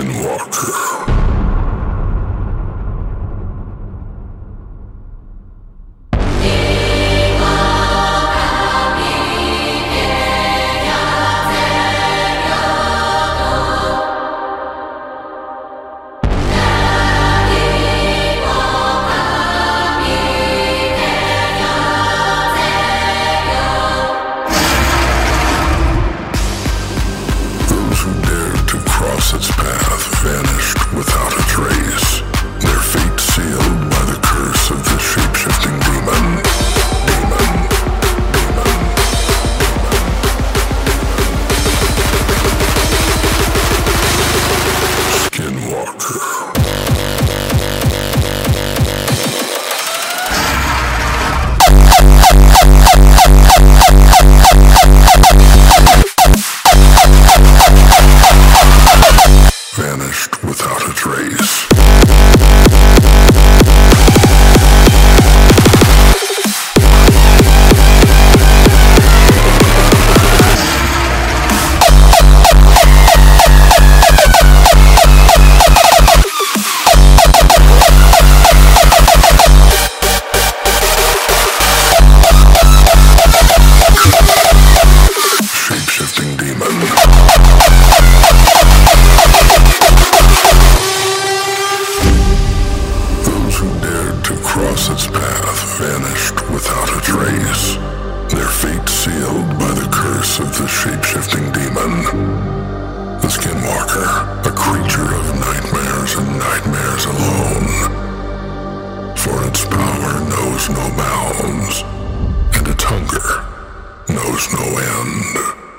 Skinwalker. Trace. Their fate sealed by the curse of the shape-shifting demon. The Skinwalker, a creature of nightmares and nightmares alone. For its power knows no bounds, and its hunger knows no end.